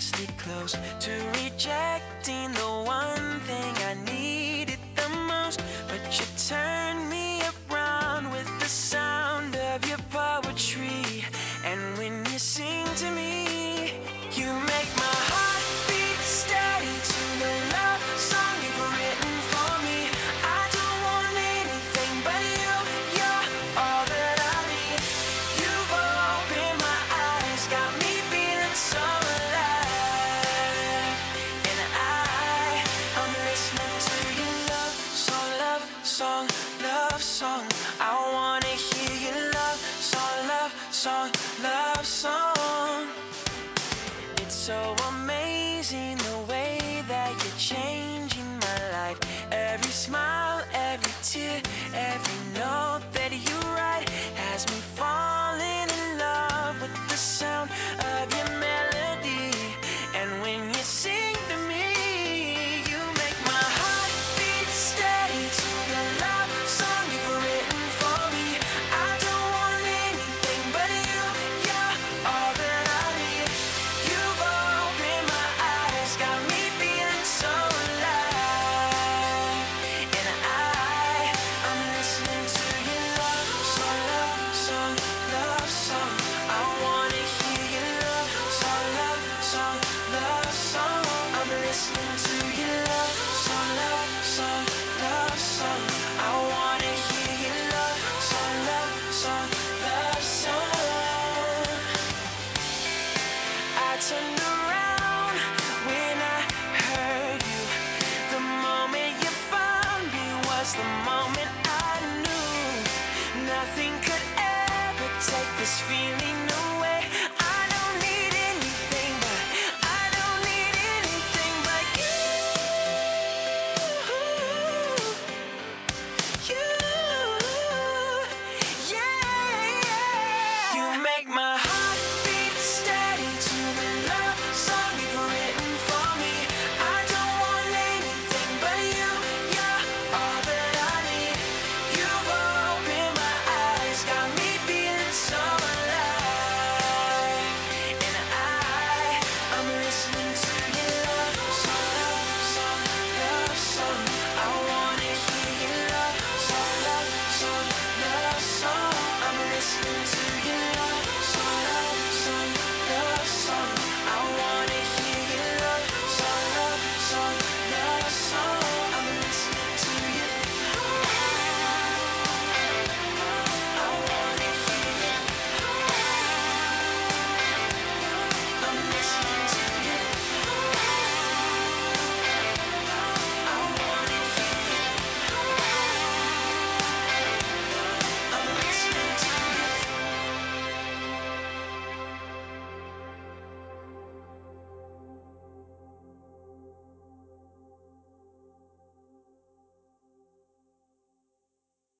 seriously close to rejecting the one thing I need. song, love song. It's so amazing. this feeling